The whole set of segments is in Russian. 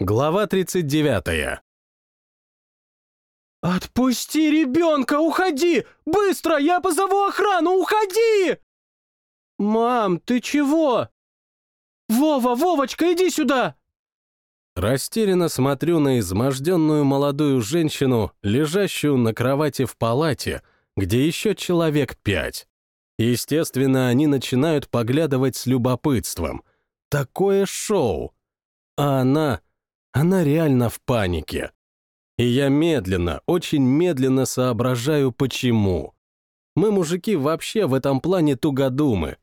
Глава 39. «Отпусти ребенка! Уходи! Быстро! Я позову охрану! Уходи!» «Мам, ты чего?» «Вова, Вовочка, иди сюда!» Растерянно смотрю на изможденную молодую женщину, лежащую на кровати в палате, где еще человек пять. Естественно, они начинают поглядывать с любопытством. Такое шоу! А она... она реально в панике. И я медленно, очень медленно соображаю, почему. Мы, мужики, вообще в этом плане тугодумы.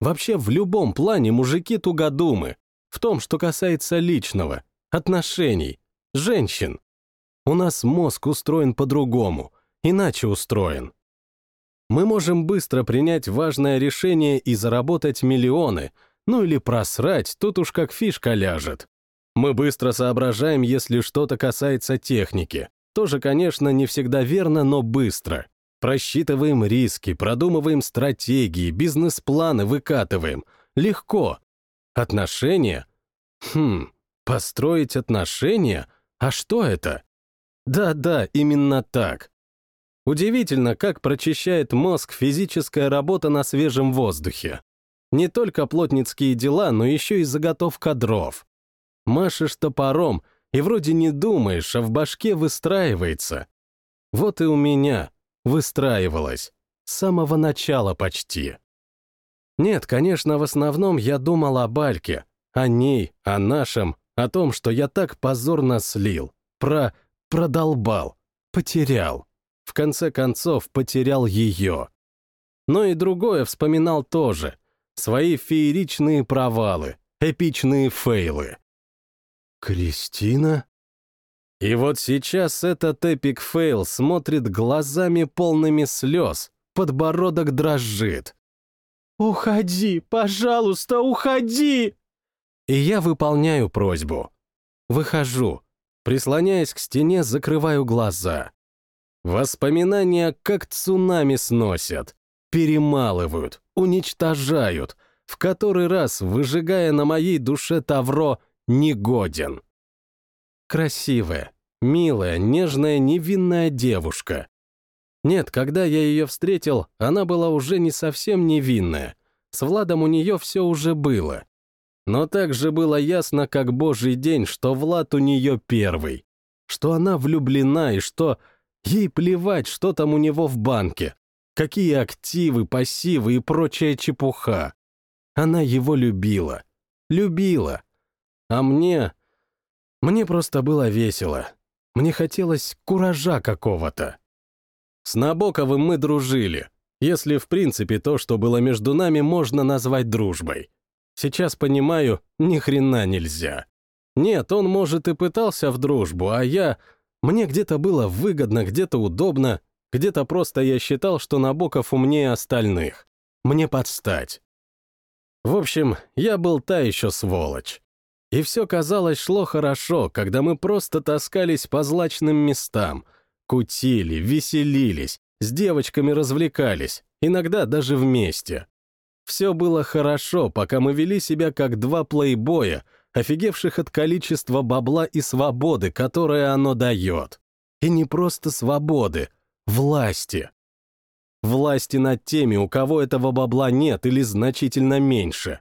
Вообще в любом плане мужики тугодумы. В том, что касается личного, отношений, женщин. У нас мозг устроен по-другому, иначе устроен. Мы можем быстро принять важное решение и заработать миллионы, ну или просрать, тут уж как фишка ляжет. Мы быстро соображаем, если что-то касается техники. Тоже, конечно, не всегда верно, но быстро. Просчитываем риски, продумываем стратегии, бизнес-планы выкатываем. Легко. Отношения? Хм, построить отношения? А что это? Да-да, именно так. Удивительно, как прочищает мозг физическая работа на свежем воздухе. Не только плотницкие дела, но еще и заготовка дров. Машешь топором, и вроде не думаешь, а в башке выстраивается. Вот и у меня выстраивалось. С самого начала почти. Нет, конечно, в основном я думал о Бальке, о ней, о нашем, о том, что я так позорно слил, про... продолбал, потерял. В конце концов, потерял ее. Но и другое вспоминал тоже. Свои фееричные провалы, эпичные фейлы. «Кристина?» И вот сейчас этот epic fail смотрит глазами полными слез, подбородок дрожит. «Уходи, пожалуйста, уходи!» И я выполняю просьбу. Выхожу. Прислоняясь к стене, закрываю глаза. Воспоминания как цунами сносят, перемалывают, уничтожают, в который раз выжигая на моей душе тавро негоден. Красивая, милая, нежная, невинная девушка. Нет, когда я ее встретил, она была уже не совсем невинная. С Владом у нее все уже было. Но также было ясно, как божий день, что Влад у нее первый. Что она влюблена и что ей плевать, что там у него в банке. Какие активы, пассивы и прочая чепуха. Она его любила. Любила. А мне... Мне просто было весело. Мне хотелось куража какого-то. С Набоковым мы дружили, если в принципе то, что было между нами, можно назвать дружбой. Сейчас понимаю, ни хрена нельзя. Нет, он, может, и пытался в дружбу, а я... Мне где-то было выгодно, где-то удобно, где-то просто я считал, что Набоков умнее остальных. Мне подстать. В общем, я был та еще сволочь. И все, казалось, шло хорошо, когда мы просто таскались по злачным местам, кутили, веселились, с девочками развлекались, иногда даже вместе. Все было хорошо, пока мы вели себя как два плейбоя, офигевших от количества бабла и свободы, которое оно дает. И не просто свободы, власти. Власти над теми, у кого этого бабла нет или значительно меньше.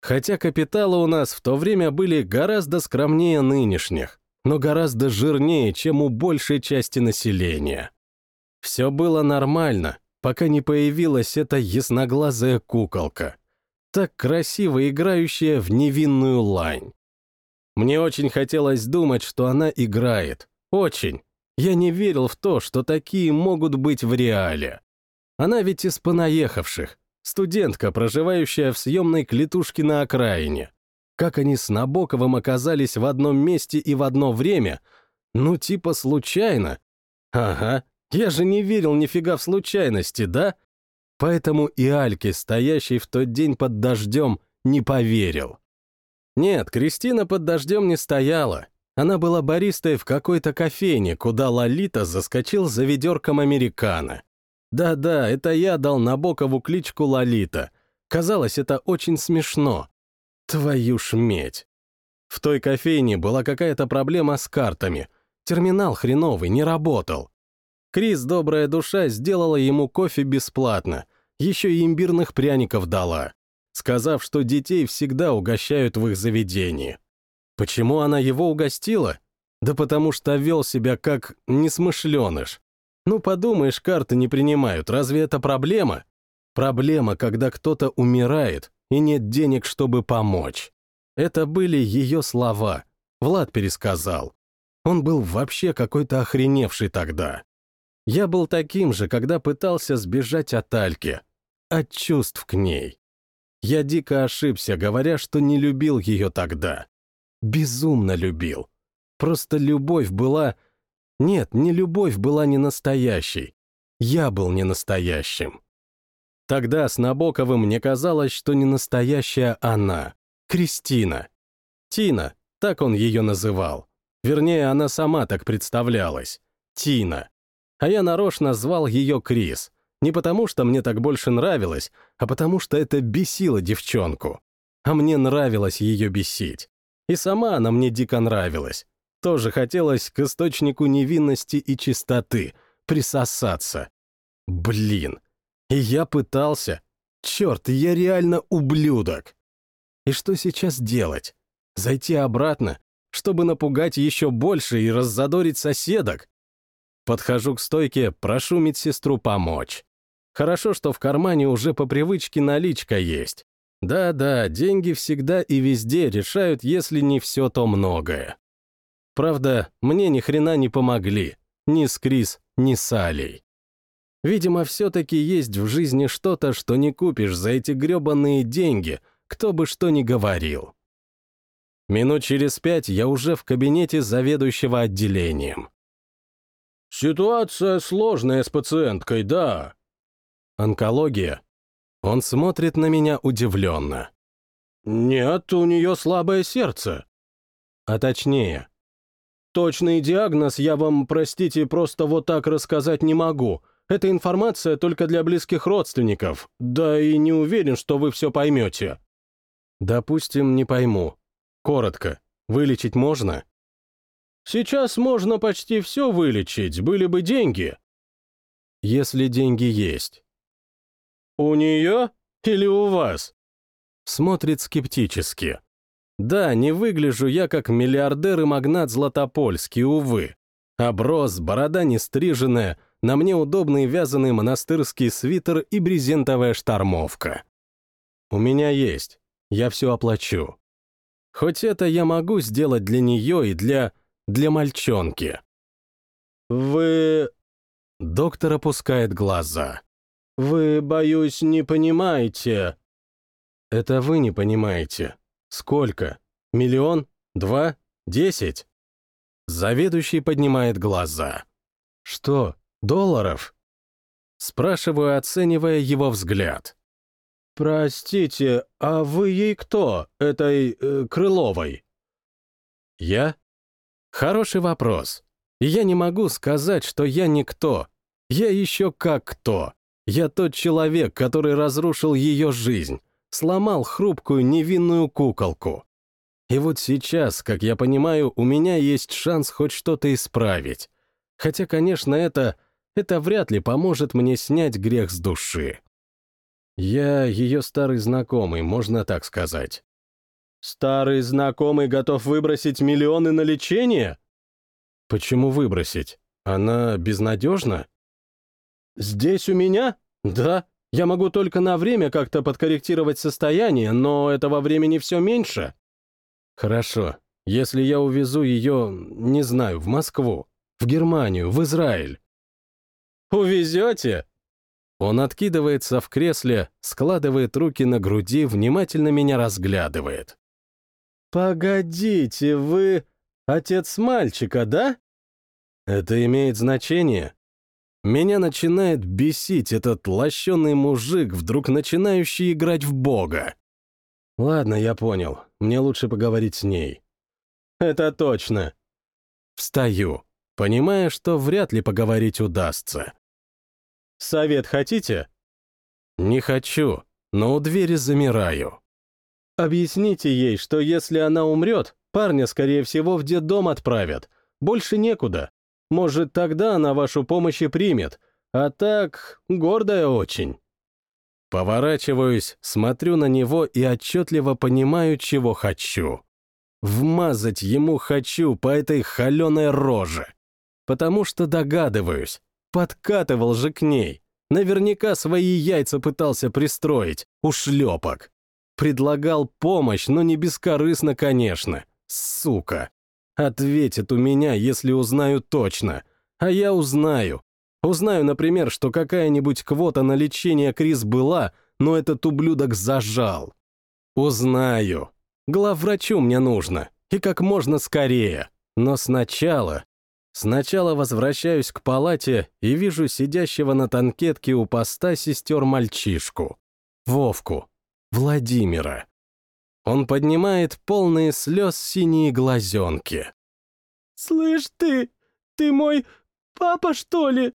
Хотя капиталы у нас в то время были гораздо скромнее нынешних, но гораздо жирнее, чем у большей части населения. Все было нормально, пока не появилась эта ясноглазая куколка, так красиво играющая в невинную лань. Мне очень хотелось думать, что она играет. Очень. Я не верил в то, что такие могут быть в реале. Она ведь из понаехавших, Студентка, проживающая в съемной клетушке на окраине. Как они с Набоковым оказались в одном месте и в одно время? Ну, типа случайно. Ага, я же не верил нифига в случайности, да? Поэтому и Альке, стоящей в тот день под дождем, не поверил. Нет, Кристина под дождем не стояла. Она была баристой в какой-то кофейне, куда Лолита заскочил за ведерком американо. Да-да, это я дал Набокову кличку Лолита. Казалось, это очень смешно. Твою ж медь. В той кофейне была какая-то проблема с картами. Терминал хреновый, не работал. Крис, добрая душа, сделала ему кофе бесплатно, еще и имбирных пряников дала, сказав, что детей всегда угощают в их заведении. Почему она его угостила? Да потому что вел себя как несмышленыш. Ну, подумаешь, карты не принимают, разве это проблема? Проблема, когда кто-то умирает, и нет денег, чтобы помочь. Это были ее слова. Влад пересказал. Он был вообще какой-то охреневший тогда. Я был таким же, когда пытался сбежать от Альки, от чувств к ней. Я дико ошибся, говоря, что не любил ее тогда. Безумно любил. Просто любовь была... Нет, не любовь была не настоящей. Я был не настоящим. Тогда с Набоковым мне казалось, что не настоящая она, Кристина. Тина, так он ее называл. Вернее, она сама так представлялась. Тина. А я нарочно звал ее Крис. Не потому, что мне так больше нравилось, а потому, что это бесило девчонку. А мне нравилось ее бесить. И сама она мне дико нравилась. Тоже хотелось к источнику невинности и чистоты, присосаться. Блин, и я пытался. Черт, я реально ублюдок. И что сейчас делать? Зайти обратно, чтобы напугать еще больше и раззадорить соседок? Подхожу к стойке, прошу медсестру помочь. Хорошо, что в кармане уже по привычке наличка есть. Да-да, деньги всегда и везде решают, если не все, то многое. Правда, мне ни хрена не помогли. Ни с Крис, ни с Алей. Видимо, все-таки есть в жизни что-то, что не купишь за эти гребаные деньги, кто бы что ни говорил. Минут через пять я уже в кабинете заведующего отделением. «Ситуация сложная с пациенткой, да?» «Онкология?» Он смотрит на меня удивленно. «Нет, у нее слабое сердце». «А точнее?» «Точный диагноз я вам, простите, просто вот так рассказать не могу. Эта информация только для близких родственников, да и не уверен, что вы все поймете. Допустим, не пойму. Коротко, вылечить можно? Сейчас можно почти все вылечить, были бы деньги. Если деньги есть. У нее или у вас? Смотрит скептически. Да, не выгляжу я как миллиардер и магнат Златопольский, увы. Оброс, борода не стриженная — на мне удобный вязаный монастырский свитер и брезентовая штормовка. У меня есть, я все оплачу. Хоть это я могу сделать для нее и для... для мальчонки. Вы... Доктор опускает глаза. Вы, боюсь, не понимаете. Это вы не понимаете. Сколько? Миллион? Два? Десять? Заведующий поднимает глаза. Что? Долларов? Спрашиваю, оценивая его взгляд. «Простите, а вы ей кто, этой э, Крыловой?» «Я?» Хороший вопрос. Я не могу сказать, что я никто. Я еще как кто. Я тот человек, который разрушил ее жизнь, сломал хрупкую невинную куколку. И вот сейчас, как я понимаю, у меня есть шанс хоть что-то исправить. Хотя, конечно, это это вряд ли поможет мне снять грех с души. Я ее старый знакомый, можно так сказать. Старый знакомый готов выбросить миллионы на лечение? Почему выбросить? Она безнадежна? Здесь у меня? Да. Я могу только на время как-то подкорректировать состояние, но этого времени все меньше. Хорошо. Если я увезу ее, не знаю, в Москву, в Германию, в Израиль, «Увезете?» Он откидывается в кресле, складывает руки на груди, внимательно меня разглядывает. «Погодите, вы отец мальчика, да?» «Это имеет значение?» Меня начинает бесить этот лощеный мужик, вдруг начинающий играть в бога. Ладно, я понял. Мне лучше поговорить с ней. Это точно. Встаю, понимая, что вряд ли поговорить удастся. Совет хотите? Не хочу, но у двери замираю. Объясните ей, что если она умрет, Парня, скорее всего, в детдом отправят. Больше некуда. Может, тогда она вашу помощь и примет. А так, гордая очень. Поворачиваюсь, смотрю на него и отчетливо понимаю, чего хочу. Вмазать ему хочу по этой холеной роже. Потому что догадываюсь, подкатывал же к ней. Наверняка свои яйца пытался пристроить, ушлепок. Предлагал помощь, но не бескорыстно, конечно. Сука. Ответит у меня, если узнаю точно. А я узнаю. Узнаю, например, что какая-нибудь квота на лечение Крис была, но этот ублюдок зажал. Узнаю. Главврачу мне нужно. И как можно скорее. Но сначала... Сначала возвращаюсь к палате и вижу сидящего на танкетке у поста сестер мальчишку. Вовку. Владимира. Он поднимает полные слез синие глазенки. «Слышь ты, ты мой папа, что ли?»